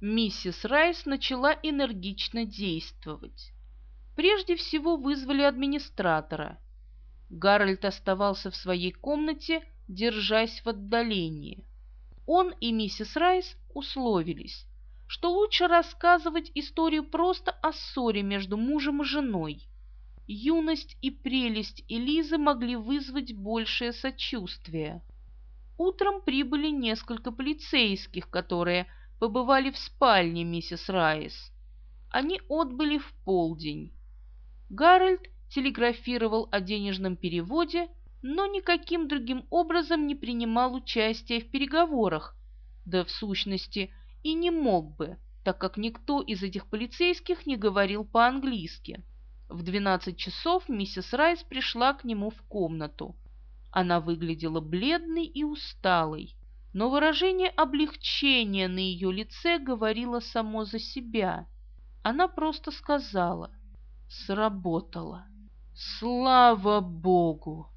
Миссис Райс начала энергично действовать. Прежде всего вызвали администратора. Гарольд оставался в своей комнате, держась в отдалении. Он и миссис Райс условились, что лучше рассказывать историю просто о ссоре между мужем и женой. Юность и прелесть Элизы могли вызвать большее сочувствие. Утром прибыли несколько полицейских, которые побывали в спальне миссис Райс. Они отбыли в полдень. Гарольд телеграфировал о денежном переводе, но никаким другим образом не принимал участия в переговорах, да в сущности и не мог бы, так как никто из этих полицейских не говорил по-английски. В 12 часов миссис Райс пришла к нему в комнату. Она выглядела бледной и усталой но выражение облегчения на ее лице говорило само за себя. Она просто сказала «Сработало! Слава Богу!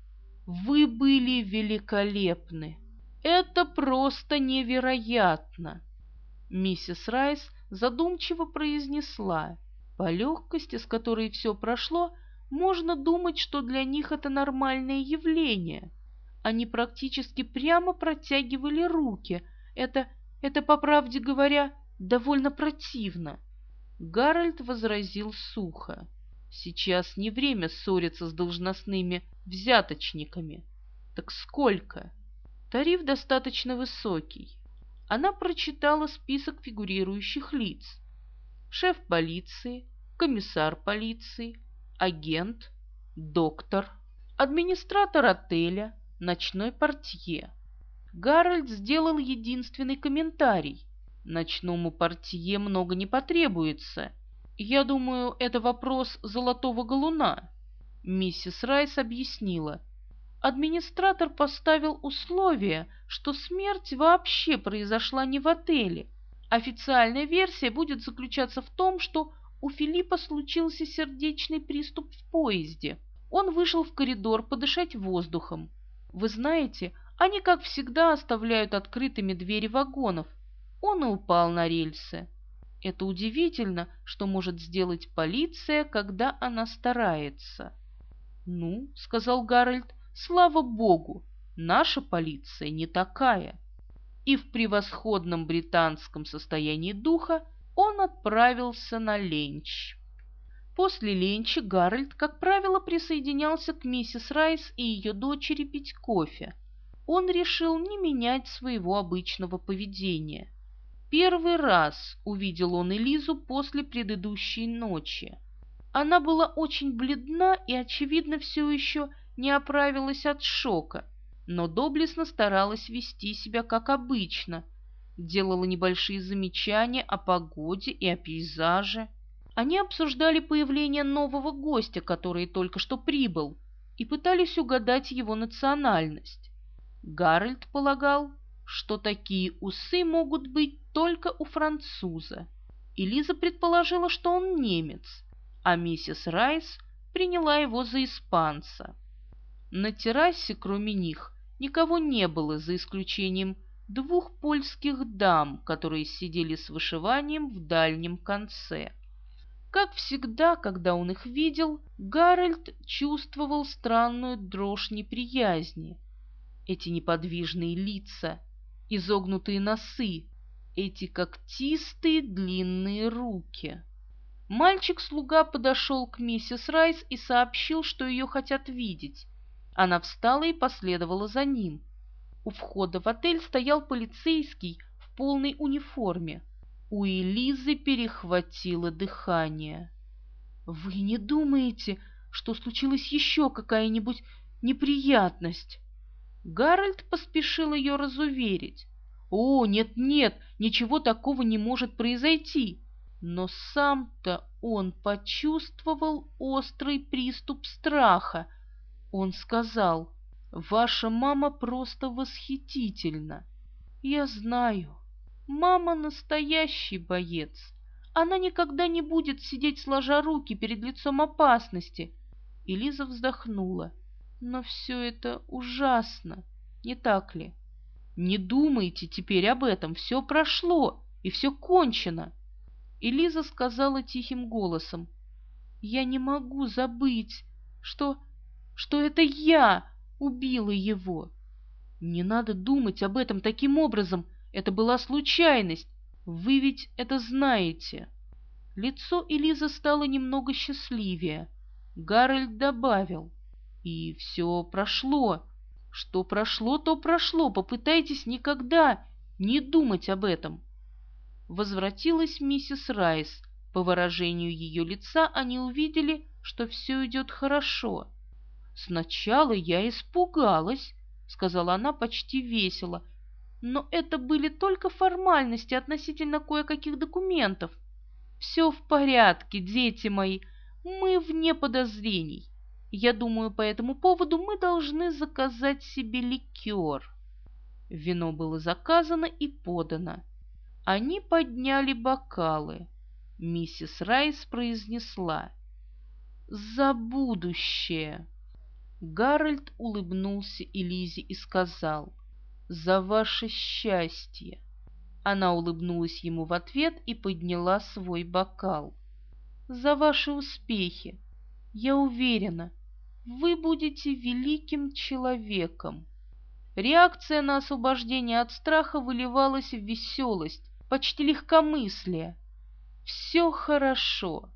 Вы были великолепны! Это просто невероятно!» Миссис Райс задумчиво произнесла. По легкости, с которой все прошло, можно думать, что для них это нормальное явление – они практически прямо протягивали руки. Это, это, по правде говоря, довольно противно. Гарольд возразил сухо. Сейчас не время ссориться с должностными взяточниками. Так сколько? Тариф достаточно высокий. Она прочитала список фигурирующих лиц. Шеф полиции, комиссар полиции, агент, доктор, администратор отеля, ночной портье. Гарольд сделал единственный комментарий. Ночному портье много не потребуется. Я думаю, это вопрос золотого галуна. Миссис Райс объяснила. Администратор поставил условие, что смерть вообще произошла не в отеле. Официальная версия будет заключаться в том, что у Филиппа случился сердечный приступ в поезде. Он вышел в коридор подышать воздухом. Вы знаете, они, как всегда, оставляют открытыми двери вагонов. Он и упал на рельсы. Это удивительно, что может сделать полиция, когда она старается. «Ну, — сказал Гарольд, — слава богу, наша полиция не такая». И в превосходном британском состоянии духа он отправился на ленч. После ленча Гарольд, как правило, присоединялся к миссис Райс и ее дочери пить кофе. Он решил не менять своего обычного поведения. Первый раз увидел он Элизу после предыдущей ночи. Она была очень бледна и, очевидно, все еще не оправилась от шока, но доблестно старалась вести себя как обычно, делала небольшие замечания о погоде и о пейзаже. Они обсуждали появление нового гостя, который только что прибыл, и пытались угадать его национальность. Гарольд полагал, что такие усы могут быть только у француза. И Лиза предположила, что он немец, а миссис Райс приняла его за испанца. На террасе, кроме них, никого не было, за исключением двух польских дам, которые сидели с вышиванием в дальнем конце. Как всегда, когда он их видел, Гарольд чувствовал странную дрожь неприязни. Эти неподвижные лица, изогнутые носы, эти когтистые длинные руки. Мальчик-слуга подошел к миссис Райс и сообщил, что ее хотят видеть. Она встала и последовала за ним. У входа в отель стоял полицейский в полной униформе. У Элизы перехватило дыхание. «Вы не думаете, что случилась еще какая-нибудь неприятность?» Гарольд поспешил ее разуверить. «О, нет-нет, ничего такого не может произойти!» Но сам-то он почувствовал острый приступ страха. Он сказал, «Ваша мама просто восхитительна. Я знаю, Мама настоящий боец. Она никогда не будет сидеть сложа руки перед лицом опасности. И Лиза вздохнула. Но все это ужасно, не так ли? Не думайте теперь об этом, все прошло. и все кончено. И Лиза сказала тихим голосом, «Я не могу забыть, что... что это я убила его. Не надо думать об этом таким образом, это была случайность, вы ведь это знаете». Лицо Элизы стало немного счастливее. Гарольд добавил, «И все прошло. Что прошло, то прошло. Попытайтесь никогда не думать об этом». Возвратилась миссис Райс. По выражению ее лица они увидели, что все идет хорошо. «Сначала я испугалась», — сказала она почти весело, «но это были только формальности относительно кое-каких документов. Все в порядке, дети мои, мы вне подозрений. Я думаю, по этому поводу мы должны заказать себе ликер». Вино было заказано и подано. Они подняли бокалы. Миссис Райс произнесла «За будущее!» Гарольд улыбнулся Элизе и сказал «За ваше счастье!» Она улыбнулась ему в ответ и подняла свой бокал. «За ваши успехи! Я уверена, вы будете великим человеком!» Реакция на освобождение от страха выливалась в веселость, почти легкомыслие. Все хорошо.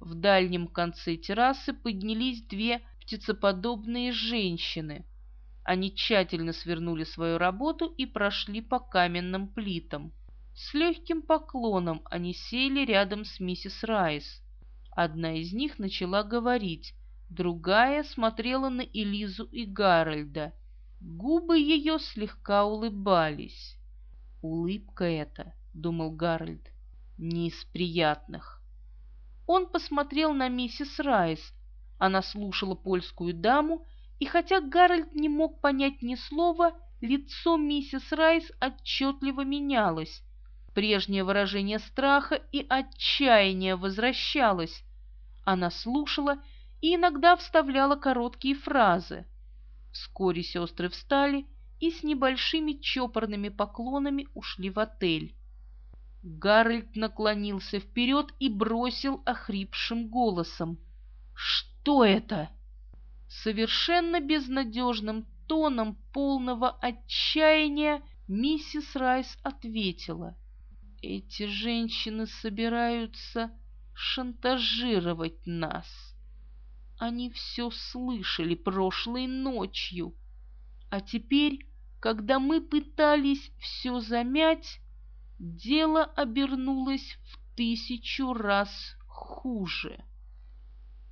В дальнем конце террасы поднялись две птицеподобные женщины. Они тщательно свернули свою работу и прошли по каменным плитам. С легким поклоном они сели рядом с миссис Райс. Одна из них начала говорить, другая смотрела на Элизу и Гарольда. Губы ее слегка улыбались. Улыбка эта, думал Гарольд, не из приятных. Он посмотрел на миссис Райс. Она слушала польскую даму, и хотя Гарольд не мог понять ни слова, лицо миссис Райс отчетливо менялось. Прежнее выражение страха и отчаяния возвращалось. Она слушала и иногда вставляла короткие фразы. Вскоре сестры встали и с небольшими чопорными поклонами ушли в отель. Гарольд наклонился вперед и бросил охрипшим голосом. «Что это?» Совершенно безнадежным тоном полного отчаяния миссис Райс ответила. «Эти женщины собираются шантажировать нас. Они все слышали прошлой ночью, а теперь когда мы пытались все замять, дело обернулось в тысячу раз хуже.